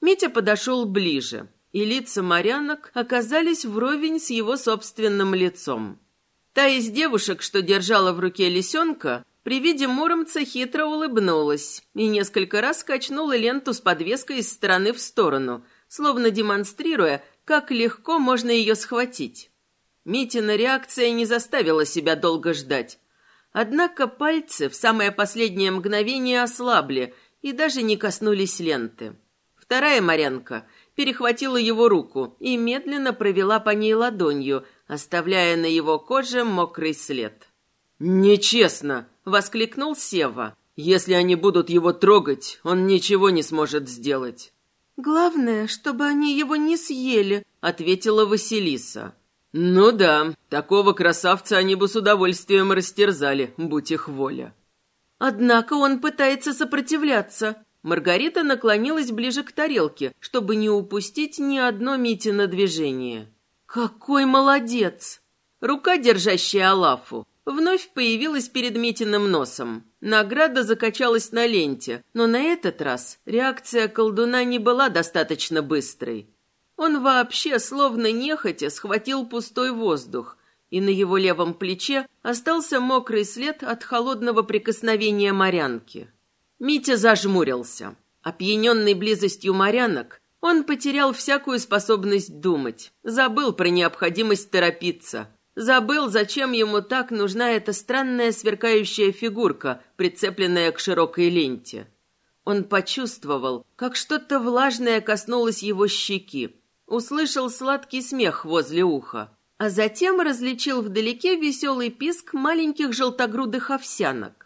Speaker 1: Митя подошел ближе, и лица морянок оказались вровень с его собственным лицом. Та из девушек, что держала в руке лисенка, при виде Муромца хитро улыбнулась и несколько раз качнула ленту с подвеской из стороны в сторону, словно демонстрируя, как легко можно ее схватить. Митина реакция не заставила себя долго ждать. Однако пальцы в самое последнее мгновение ослабли и даже не коснулись ленты. Вторая морянка перехватила его руку и медленно провела по ней ладонью, оставляя на его коже мокрый след. «Нечестно!» — воскликнул Сева. «Если они будут его трогать, он ничего не сможет сделать».
Speaker 2: «Главное, чтобы они его не съели», — ответила Василиса.
Speaker 1: «Ну да, такого красавца они бы с удовольствием растерзали, будь их воля».
Speaker 2: «Однако он пытается сопротивляться». Маргарита наклонилась ближе к тарелке, чтобы не упустить ни одно Митино движение. «Какой молодец!» Рука, держащая Алафу, вновь появилась перед Митиным носом. Награда закачалась на ленте, но на этот раз реакция колдуна не была достаточно быстрой. Он вообще, словно нехотя, схватил пустой воздух, и на его левом плече остался мокрый след от холодного прикосновения морянки. Митя зажмурился. Опьяненный близостью морянок, он потерял всякую способность думать, забыл про необходимость торопиться – Забыл, зачем ему так нужна эта странная сверкающая фигурка, прицепленная к широкой ленте. Он почувствовал, как что-то влажное коснулось его щеки, услышал сладкий смех возле уха, а затем различил вдалеке веселый писк маленьких желтогрудых овсянок.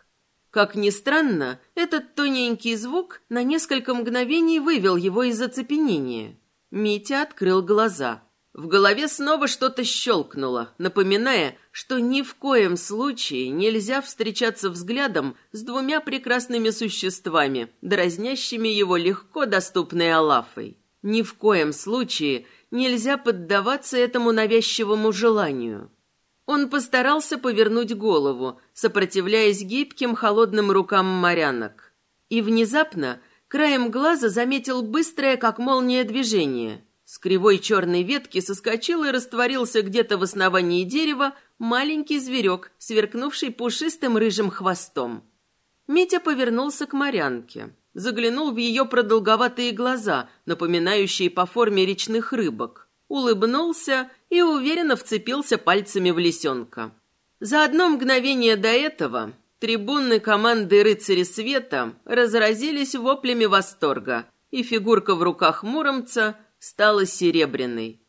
Speaker 2: Как ни странно, этот тоненький звук на несколько мгновений вывел его из оцепенения. Митя открыл глаза – в голове снова что-то щелкнуло, напоминая, что ни в коем случае нельзя встречаться взглядом с двумя прекрасными существами, дразнящими его легко доступной Алафой. Ни в коем случае нельзя поддаваться этому навязчивому желанию. Он постарался повернуть голову, сопротивляясь гибким холодным рукам морянок. И внезапно краем глаза заметил быстрое, как молния, движение – с кривой черной ветки соскочил и растворился где-то в основании дерева маленький зверек, сверкнувший пушистым рыжим хвостом. Митя повернулся к морянке, заглянул в ее продолговатые глаза, напоминающие по форме речных рыбок, улыбнулся и уверенно вцепился пальцами в лисенка. За одно мгновение до этого трибуны команды «Рыцари света» разразились воплями восторга, и фигурка в руках Муромца – стала серебряной.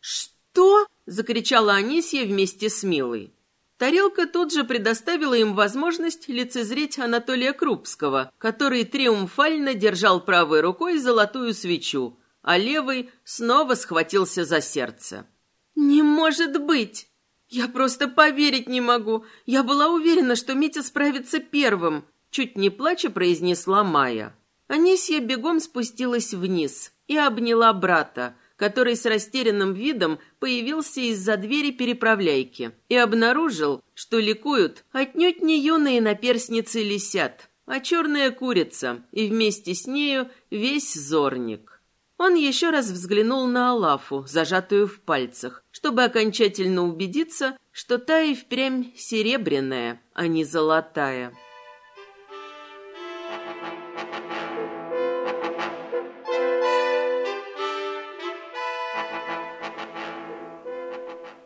Speaker 2: «Что?» — закричала Анисья вместе с Милой.
Speaker 1: Тарелка тут же предоставила им возможность лицезреть Анатолия Крупского, который триумфально держал правой рукой золотую свечу, а левый снова схватился за сердце. «Не может быть! Я просто поверить не могу! Я была уверена, что Митя справится первым!» Чуть не плача произнесла Майя. Анисья бегом спустилась вниз и обняла брата, который с растерянным видом появился из-за двери переправляйки и обнаружил, что ликуют отнюдь не юные наперсницы лисят, а черная курица и вместе с нею весь зорник. Он еще раз взглянул на Алафу, зажатую в пальцах, чтобы окончательно убедиться, что та и впрямь серебряная, а не золотая.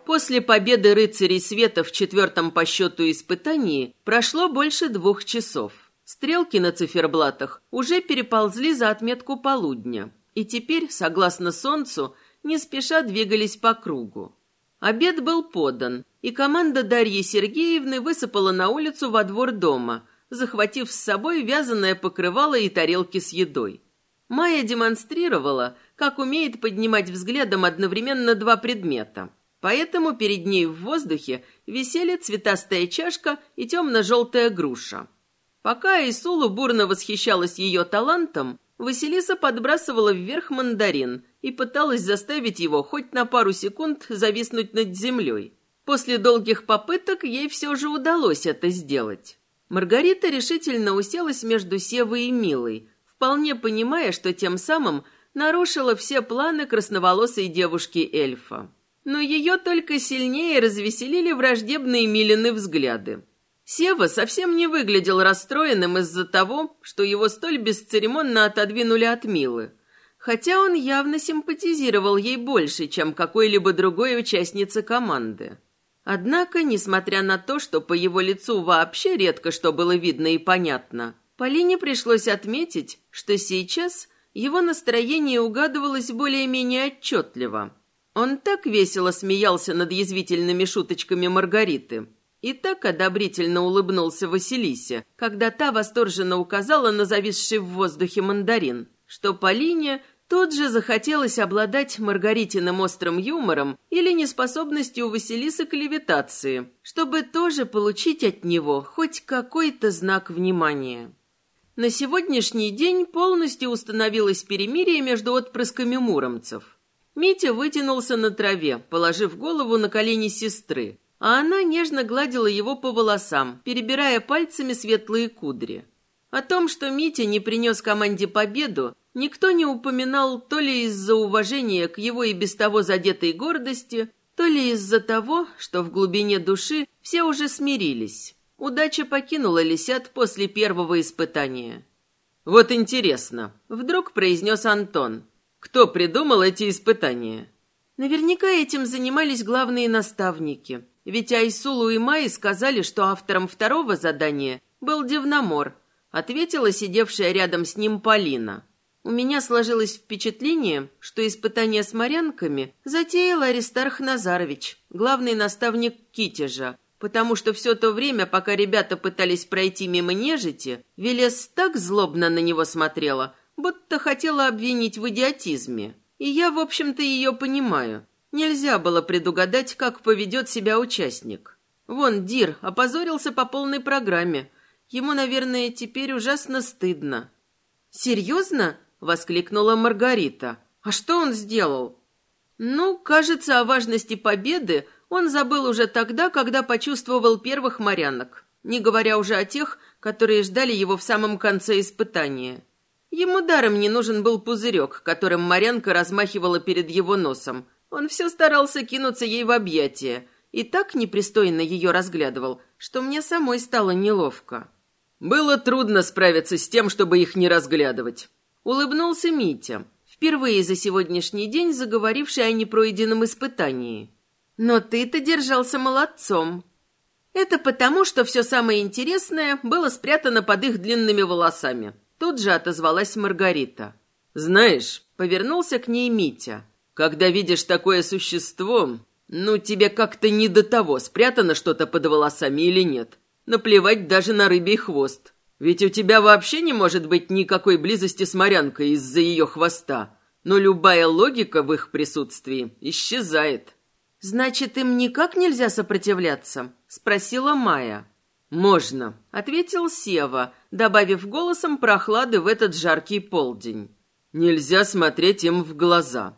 Speaker 1: После победы рыцарей света в четвертом по счету испытании прошло больше двух часов. Стрелки на циферблатах уже переползли за отметку полудня, и теперь, согласно солнцу, не спеша двигались по кругу. Обед был подан, и команда Дарьи Сергеевны высыпала на улицу во двор дома, захватив с собой вязаное покрывало и тарелки с едой. Майя демонстрировала, как умеет поднимать взглядом одновременно два предмета – Поэтому перед ней в воздухе висели цветастая чашка и темно-желтая груша. Пока Исулу бурно восхищалась ее талантом, Василиса подбрасывала вверх мандарин и пыталась заставить его хоть на пару секунд зависнуть над землей. После долгих попыток ей все же удалось это сделать. Маргарита решительно уселась между Севой и Милой, вполне понимая, что тем самым нарушила все планы красноволосой девушки-эльфа но ее только сильнее развеселили враждебные Милины взгляды. Сева совсем не выглядел расстроенным из-за того, что его столь бесцеремонно отодвинули от Милы, хотя он явно симпатизировал ей больше, чем какой-либо другой участнице команды. Однако, несмотря на то, что по его лицу вообще редко что было видно и понятно, Полине пришлось отметить, что сейчас его настроение угадывалось более-менее отчетливо – он так весело смеялся над язвительными шуточками Маргариты и так одобрительно улыбнулся Василисе, когда та восторженно указала на зависший в воздухе мандарин, что Полине тут же захотелось обладать Маргаритиным острым юмором или неспособностью Василисы к левитации, чтобы тоже получить от него хоть какой-то знак внимания. На сегодняшний день полностью установилось перемирие между отпрысками муромцев – Митя вытянулся на траве, положив голову на колени сестры, а она нежно гладила его по волосам, перебирая пальцами светлые кудри. О том, что Митя не принес команде победу, никто не упоминал то ли из-за уважения к его и без того задетой гордости, то ли из-за того, что в глубине души все уже смирились. Удача покинула лисят после первого испытания. «Вот интересно», — вдруг произнес Антон. Кто придумал эти испытания? Наверняка этим занимались главные наставники. Ведь Айсулу и Майи сказали, что автором второго задания был Дивномор, ответила сидевшая рядом с ним Полина. У меня сложилось впечатление, что испытания с морянками затеял Аристарх Назарович, главный наставник Китежа, потому что все то время, пока ребята пытались пройти мимо нежити, Велес так злобно на него смотрела, будто хотела обвинить в идиотизме. И я, в общем-то, ее понимаю. Нельзя было предугадать, как поведет себя участник. Вон, Дир опозорился по полной программе. Ему, наверное, теперь ужасно стыдно. «Серьезно?» — воскликнула Маргарита. «А что он сделал?» «Ну, кажется, о важности победы он забыл уже тогда, когда почувствовал первых морянок, не говоря уже о тех, которые ждали его в самом конце испытания. Ему даром не нужен был пузырек, которым Марянка размахивала перед его носом. Он все старался кинуться ей в объятия и так непристойно ее разглядывал, что мне самой стало неловко. Было трудно справиться с тем, чтобы их не разглядывать. Улыбнулся Митя, впервые за сегодняшний день заговоривший о непройденном испытании. Но ты-то держался молодцом. Это потому, что все самое интересное было спрятано под их длинными волосами. Тут же отозвалась Маргарита. «Знаешь», — повернулся к ней Митя, «когда видишь такое существо,
Speaker 2: Ну, тебе как-то не до того, спрятано что-то под волосами или нет. Наплевать даже на рыбий хвост. Ведь у тебя вообще не может быть никакой близости с морянкой из-за ее хвоста. Но любая логика в их присутствии исчезает.
Speaker 1: «Значит, им никак нельзя сопротивляться?» — спросила Майя.
Speaker 2: «Можно», — ответил Сева, добавив голосом прохлады в этот жаркий полдень. «Нельзя смотреть им в глаза.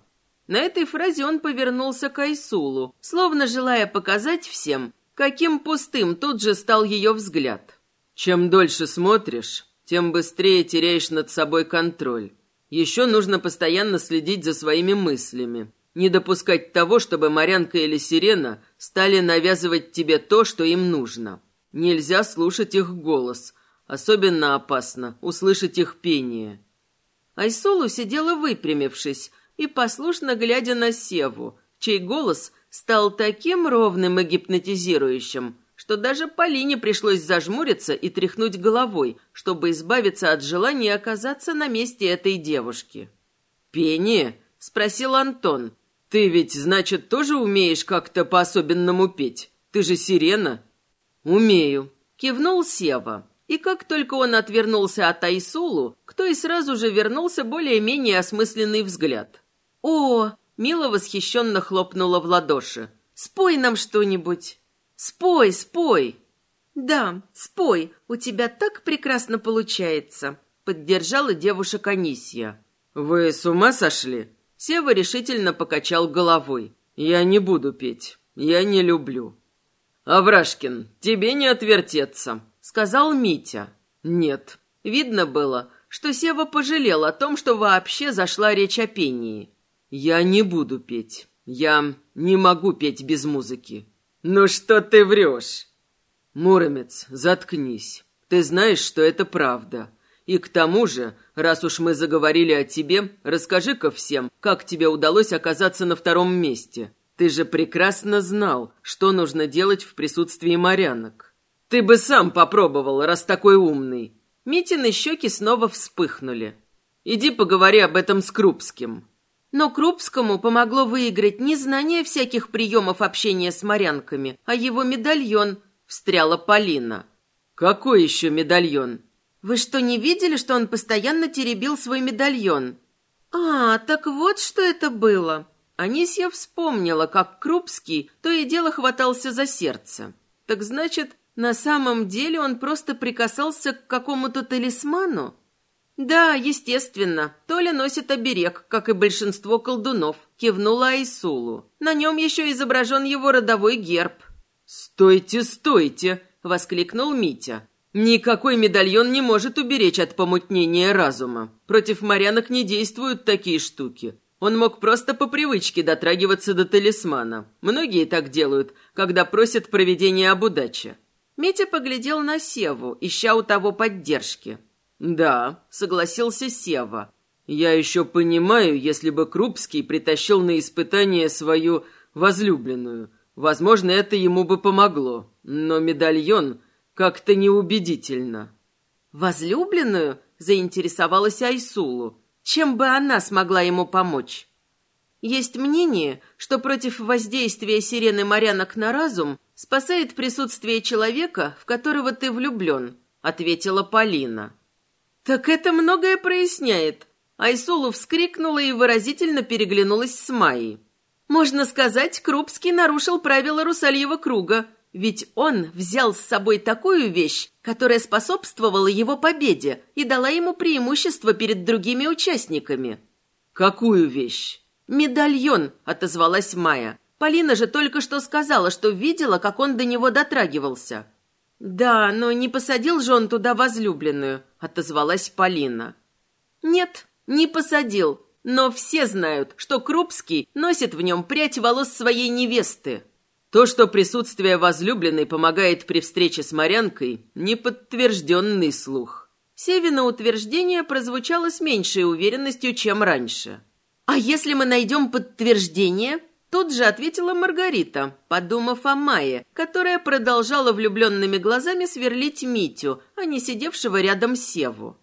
Speaker 1: На этой фразе он повернулся к Айсулу, словно желая показать всем, каким пустым тут же стал ее взгляд.
Speaker 2: «Чем дольше смотришь, тем быстрее теряешь над собой контроль. Еще нужно постоянно следить за своими мыслями, не допускать того, чтобы Морянка или Сирена стали навязывать тебе то, что им нужно. Нельзя слушать их голос, особенно опасно услышать их пение».
Speaker 1: Айсулу сидела выпрямившись, и послушно глядя на Севу, чей голос стал таким ровным и гипнотизирующим, что даже Полине пришлось зажмуриться и тряхнуть головой, чтобы избавиться от желания оказаться на месте этой девушки.
Speaker 2: «Пение?» — спросил Антон. «Ты ведь, значит, тоже умеешь как-то по-особенному петь? Ты же сирена?»
Speaker 1: «Умею», — кивнул Сева. И как только он отвернулся от Айсулу, к той сразу же вернулся более-менее осмысленный взгляд. «О!» — Мила восхищенно хлопнула в ладоши. «Спой нам что-нибудь! Спой, спой!» «Да, спой, у тебя так прекрасно получается!» — поддержала девушек Анисья.
Speaker 2: «Вы с ума сошли?» Сева решительно покачал головой. «Я не буду петь. Я не люблю». «Аврашкин, тебе не отвертеться», — сказал Митя. «Нет». Видно было, что Сева пожалел о том, что вообще зашла речь о пении. «Я не буду петь. Я не могу петь без музыки». «Ну что ты врешь?» «Муромец, заткнись. Ты знаешь, что это правда. И к тому же, раз уж мы заговорили о тебе, расскажи-ка всем, как тебе удалось оказаться на втором месте. Ты же прекрасно знал, что нужно делать в присутствии морянок. Ты бы сам попробовал, раз такой умный».
Speaker 1: Митины щеки снова вспыхнули.
Speaker 2: «Иди поговори об этом с Крупским».
Speaker 1: Но Крупскому помогло выиграть не знание всяких приемов общения с морянками, а его медальон, встряла Полина.
Speaker 2: «Какой еще медальон?»
Speaker 1: «Вы что, не видели, что он постоянно теребил свой медальон?» «А, так вот что это было!» Анисья вспомнила, как Крупский то и дело хватался за сердце. «Так значит, на самом деле он просто прикасался к какому-то талисману?» «Да, естественно. Толя носит оберег, как и большинство колдунов», — кивнула Айсулу. «На нем еще изображен его родовой герб».
Speaker 2: «Стойте, стойте!» — воскликнул Митя. «Никакой медальон не может уберечь от помутнения разума. Против морянок не действуют такие штуки. Он мог просто по привычке дотрагиваться до талисмана. Многие так делают, когда просят проведения об удаче».
Speaker 1: Митя поглядел на Севу, ища у того поддержки.
Speaker 2: «Да», — согласился Сева. «Я еще понимаю, если бы Крупский притащил на испытание свою возлюбленную. Возможно, это ему бы помогло. Но медальон как-то неубедительно».
Speaker 1: «Возлюбленную?» — заинтересовалась Айсулу. «Чем бы она смогла ему помочь?» Есть мнение, что против воздействия сирены морянок на разум спасает присутствие человека, в которого ты влюблен, ответила Полина. «Так это многое проясняет». Айсулу вскрикнула и выразительно переглянулась с Майей. «Можно сказать, Крупский нарушил правила Русальего круга, ведь он взял с собой такую вещь, которая способствовала его победе и дала ему преимущество перед другими участниками».
Speaker 2: «Какую вещь?»
Speaker 1: «Медальон», — отозвалась Майя. Полина же только что сказала, что видела, как он до него дотрагивался. «Да, но не посадил же он туда возлюбленную», — отозвалась Полина. «Нет, не посадил, но все знают, что Крупский носит в нем прядь волос своей невесты».
Speaker 2: То, что присутствие возлюбленной помогает при встрече с морянкой, неподтвержденный слух.
Speaker 1: Севина утверждение прозвучало с меньшей уверенностью, чем раньше. «А если мы найдем подтверждение?» Тут же ответила Маргарита, подумав о Майе, которая продолжала влюбленными глазами сверлить Митю, а не сидевшего рядом Севу.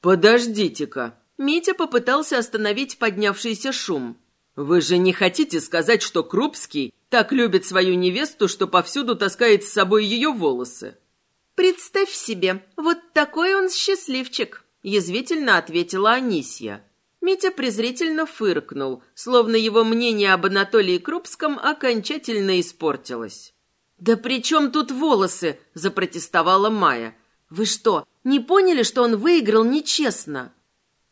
Speaker 2: «Подождите-ка!»
Speaker 1: Митя попытался остановить поднявшийся шум.
Speaker 2: «Вы же не хотите сказать, что Крупский Так любит свою невесту, что повсюду таскает с собой ее волосы.
Speaker 1: «Представь себе, вот такой он счастливчик», — язвительно ответила Анисья. Митя презрительно фыркнул, словно его мнение об Анатолии Крупском окончательно испортилось. «Да при чем тут волосы?» – запротестовала Майя. «Вы что, не поняли, что он выиграл нечестно?»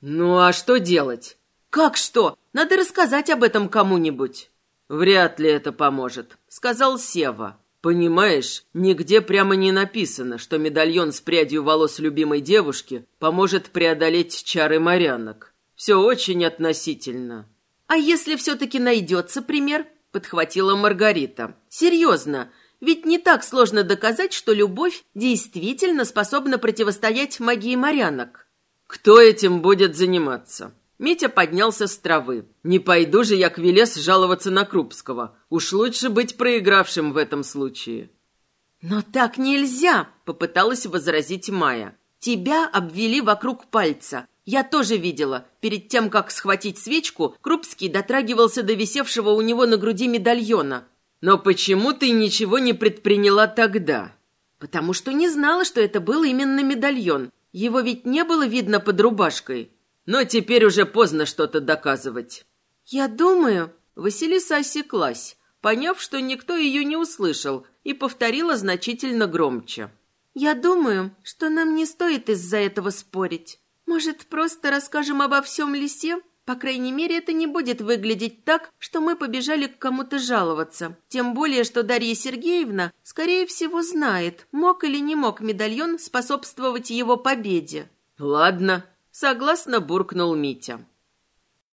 Speaker 2: «Ну а что делать?»
Speaker 1: «Как что? Надо рассказать об этом кому-нибудь».
Speaker 2: «Вряд ли это поможет», — сказал Сева. «Понимаешь, нигде прямо не написано, что медальон с прядью волос любимой девушки поможет преодолеть чары морянок. Все очень относительно».
Speaker 1: «А если все-таки найдется пример?» — подхватила Маргарита. «Серьезно, ведь не так сложно доказать, что любовь действительно способна противостоять магии морянок».
Speaker 2: «Кто этим будет заниматься?» Митя поднялся с травы. «Не пойду же я к Велес жаловаться на Крупского. Уж лучше быть проигравшим в этом случае».
Speaker 1: «Но так нельзя!» — попыталась возразить Майя. «Тебя обвели вокруг пальца. Я тоже видела. Перед тем, как схватить свечку, Крупский дотрагивался до висевшего у него на груди медальона.
Speaker 2: Но почему ты ничего не предприняла тогда?
Speaker 1: Потому что не знала, что это был именно медальон. Его ведь не было видно под рубашкой.
Speaker 2: Но теперь уже поздно что-то доказывать.
Speaker 1: Я думаю, Василиса осеклась, поняв, что никто ее не услышал, и повторила значительно громче. Я думаю, что нам не стоит из-за этого спорить. Может, просто расскажем обо всем лисе? По крайней мере, это не будет выглядеть так, что мы побежали к кому-то жаловаться. Тем более, что Дарья Сергеевна, скорее всего, знает, мог или не мог медальон способствовать его победе.
Speaker 2: «Ладно», — согласно буркнул Митя.